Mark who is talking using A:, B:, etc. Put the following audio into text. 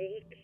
A: take